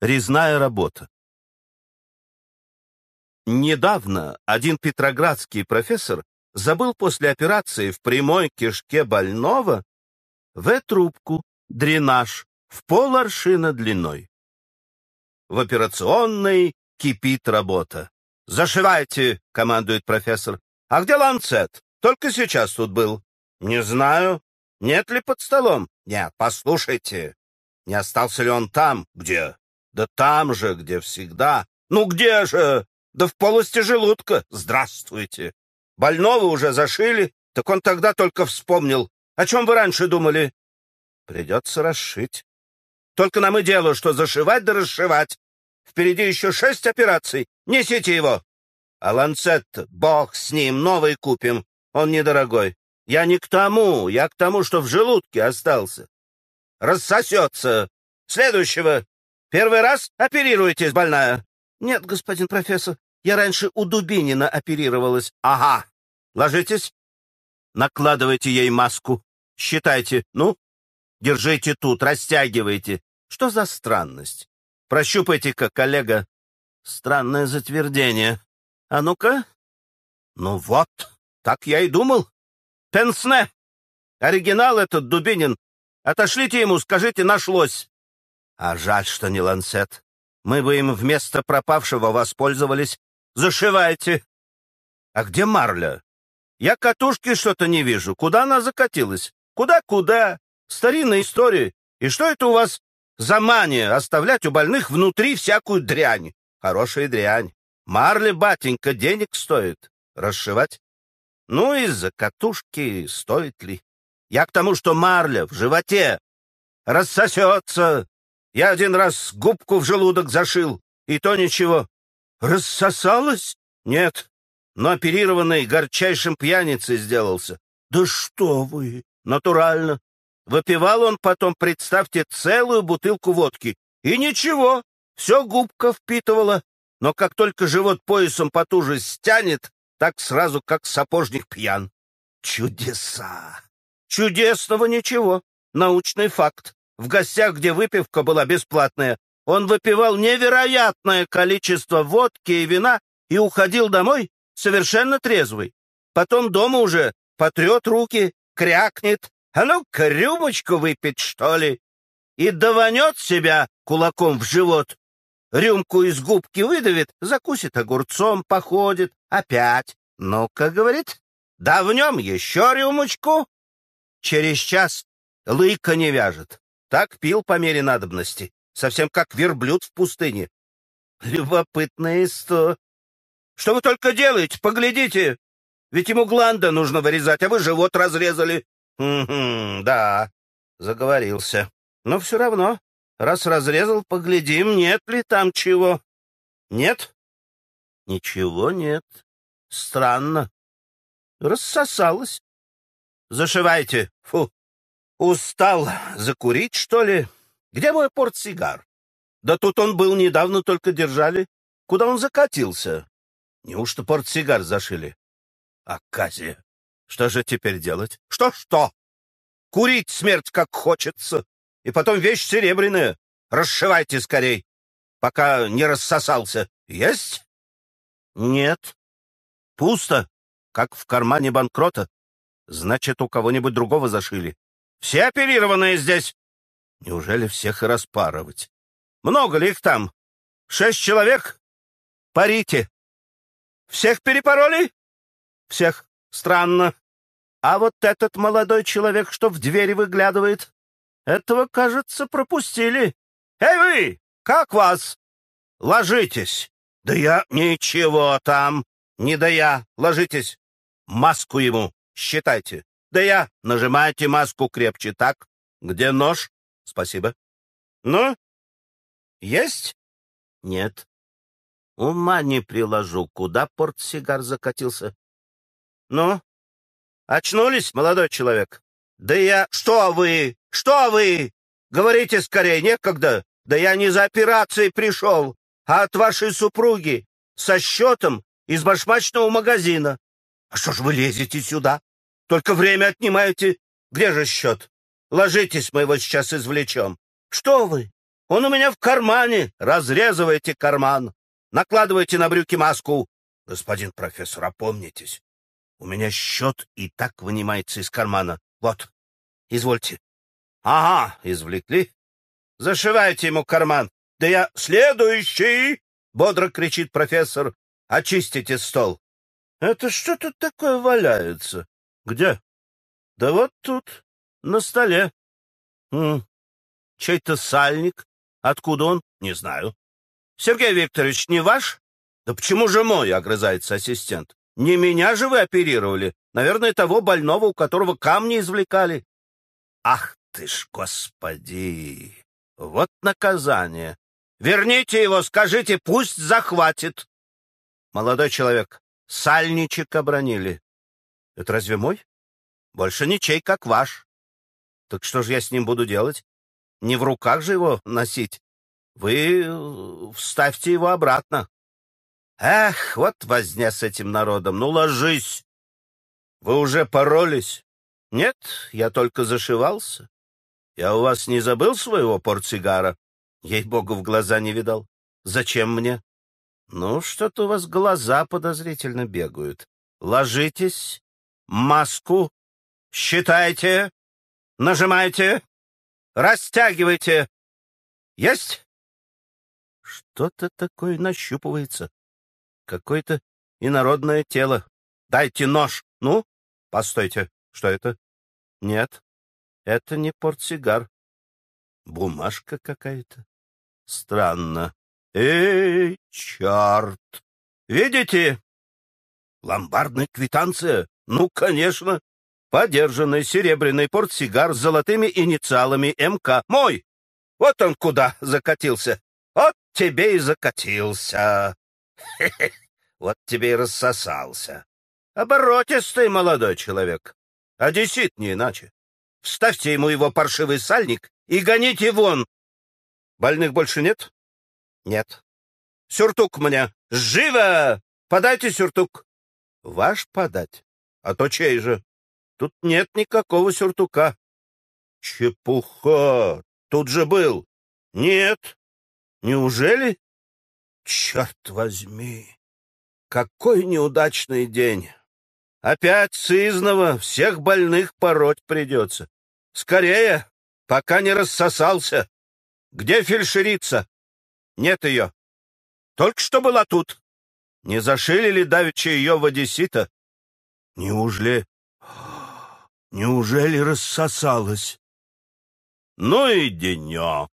Резная работа. Недавно один петроградский профессор забыл после операции в прямой кишке больного В-трубку, дренаж, в пол аршина длиной. В операционной кипит работа. «Зашивайте!» — командует профессор. «А где ланцет? Только сейчас тут был». «Не знаю. Нет ли под столом?» «Нет, послушайте. Не остался ли он там?» «Где?» «Да там же, где всегда». «Ну где же?» «Да в полости желудка. Здравствуйте!» «Больного уже зашили, так он тогда только вспомнил. О чем вы раньше думали?» «Придется расшить. Только нам и дело, что зашивать да расшивать. Впереди еще шесть операций. Несите его!» «А ланцет, бог с ним, новый купим. Он недорогой. Я не к тому, я к тому, что в желудке остался. Рассосется. Следующего. Первый раз оперируетесь, больная?» «Нет, господин профессор, я раньше у Дубинина оперировалась». «Ага. Ложитесь. Накладывайте ей маску. Считайте. Ну, держите тут, растягивайте. Что за странность? Прощупайте-ка, коллега. Странное затвердение. А ну-ка. Ну вот, так я и думал. Пенсне. Оригинал этот Дубинин. Отошлите ему, скажите, нашлось. А жаль, что не ланцет. Мы бы им вместо пропавшего воспользовались. Зашивайте. А где Марля? Я катушки что-то не вижу. Куда она закатилась? Куда-куда? Старинная история. И что это у вас за мания оставлять у больных внутри всякую дрянь? Хорошая дрянь. Марли, батенька, денег стоит. Расшивать? Ну, из-за катушки стоит ли? Я к тому, что марля в животе рассосется. Я один раз губку в желудок зашил, и то ничего. Рассосалась? Нет, но оперированный горчайшим пьяницей сделался. Да что вы! Натурально. Выпивал он потом, представьте, целую бутылку водки. И ничего, все губка впитывала. Но как только живот поясом потуже стянет, так сразу как сапожник пьян. Чудеса! Чудесного ничего. Научный факт. В гостях, где выпивка была бесплатная, он выпивал невероятное количество водки и вина и уходил домой совершенно трезвый. Потом дома уже потрет руки, крякнет, а ну-ка рюмочку выпить, что ли, и даванет себя кулаком в живот. Рюмку из губки выдавит, закусит огурцом, походит, опять. Ну-ка, говорит, да в нем еще рюмочку. Через час лыка не вяжет. Так пил по мере надобности, совсем как верблюд в пустыне. Любопытная история. Что вы только делаете? Поглядите! Ведь ему гланда нужно вырезать, а вы живот разрезали. Угу, да, заговорился. Но все равно, раз разрезал, поглядим, нет ли там чего. Нет? Ничего нет. Странно. Рассосалось. Зашивайте. Фу. Устал закурить, что ли? Где мой портсигар? Да тут он был недавно, только держали. Куда он закатился? Неужто портсигар зашили? Аказия. Что же теперь делать? Что-что? Курить смерть как хочется. И потом вещь серебряная. Расшивайте скорей, пока не рассосался. Есть? Нет. Пусто, как в кармане банкрота. Значит, у кого-нибудь другого зашили. Все оперированные здесь? Неужели всех и распарывать? Много ли их там? Шесть человек? Парите. Всех перепороли? Всех. Странно. А вот этот молодой человек, что в двери выглядывает, этого, кажется, пропустили. Эй вы, как вас? Ложитесь. Да я... Ничего там. Не да я. Ложитесь. Маску ему. Считайте. Да я. Нажимайте маску крепче. Так. Где нож? Спасибо. Ну? Есть? Нет. Ума не приложу, куда портсигар закатился. Ну, очнулись, молодой человек? Да я... Что вы? Что вы? Говорите скорее, некогда. Да я не за операцией пришел, а от вашей супруги, со счетом из башмачного магазина. А что ж вы лезете сюда? Только время отнимаете. Где же счет? Ложитесь, мы его сейчас извлечем. Что вы? Он у меня в кармане. Разрезывайте карман. Накладывайте на брюки маску. Господин профессор, опомнитесь. У меня счет и так вынимается из кармана. Вот, извольте. Ага, извлекли. Зашивайте ему карман. Да я следующий! Бодро кричит профессор. Очистите стол. Это что тут такое валяется? Где? Да вот тут, на столе. Чей-то сальник. Откуда он? Не знаю. Сергей Викторович, не ваш? Да почему же мой, огрызается ассистент. Не меня же вы оперировали. Наверное, того больного, у которого камни извлекали. Ах ты ж, господи! Вот наказание. Верните его, скажите, пусть захватит. Молодой человек, сальничек обронили. Это разве мой? Больше ничей, как ваш. Так что же я с ним буду делать? Не в руках же его носить. Вы э, вставьте его обратно. Эх, вот возня с этим народом. Ну, ложись. Вы уже поролись? Нет, я только зашивался. Я у вас не забыл своего портсигара? Ей-богу, в глаза не видал. Зачем мне? Ну, что-то у вас глаза подозрительно бегают. Ложитесь, маску, считайте, нажимайте, растягивайте. Есть? Что-то такое нащупывается. Какое-то инородное тело. Дайте нож. Ну, постойте. Что это? Нет, это не портсигар. Бумажка какая-то. Странно. Эй, черт! Видите? Ломбардная квитанция? Ну, конечно. Подержанный серебряный портсигар с золотыми инициалами МК. Мой! Вот он куда закатился. Вот тебе и закатился. Вот тебе и рассосался. Оборотистый молодой человек. Одессит не иначе. Вставьте ему его паршивый сальник и гоните вон. Больных больше нет? Нет. Сюртук мне. Живо! Подайте сюртук. Ваш подать? А то чей же? Тут нет никакого сюртука. Чепуха! Тут же был. Нет. Неужели? Черт возьми! Какой неудачный день! Опять сызного, всех больных пороть придется. Скорее, пока не рассосался. Где фельдшерица? Нет ее. Только что была тут. Не зашили ли давеча ее в одессита? Неужели... Неужели рассосалась? Ну и денек.